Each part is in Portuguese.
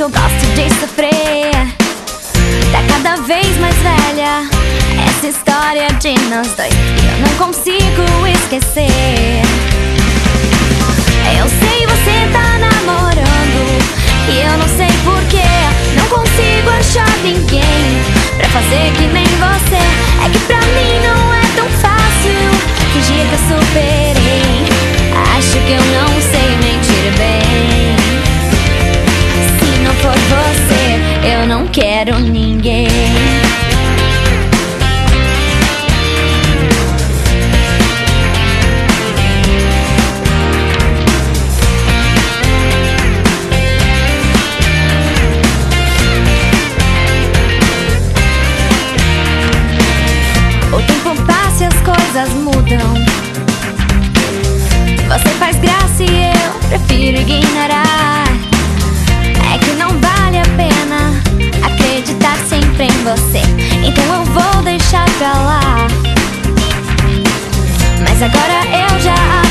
que eu gosto de sofrer. Tá cada vez mais velha essa história de nós dois. E eu não consigo esquecer. Eu sei você tá namorando e eu não sei porquê. Não consigo achar ninguém pra fazer que nem você. É que pra mim não é tão fácil fingir que eu superei. ninguém. O tempo passa e as coisas mudam. você, então eu vou deixar pra lá. Mas agora eu já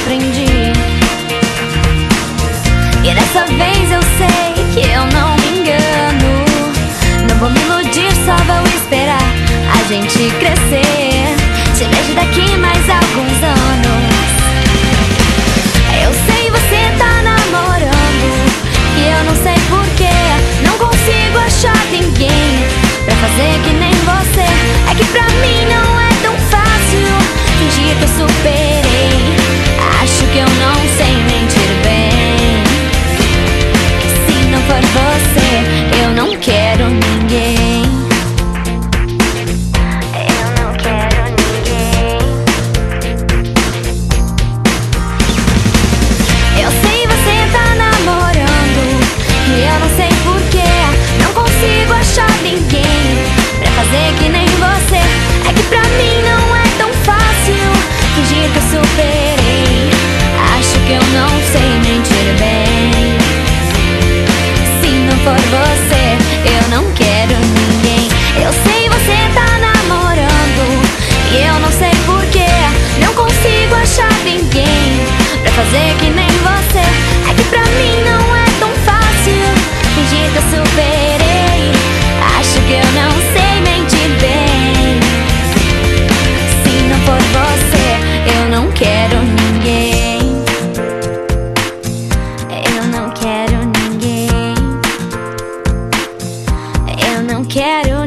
não quero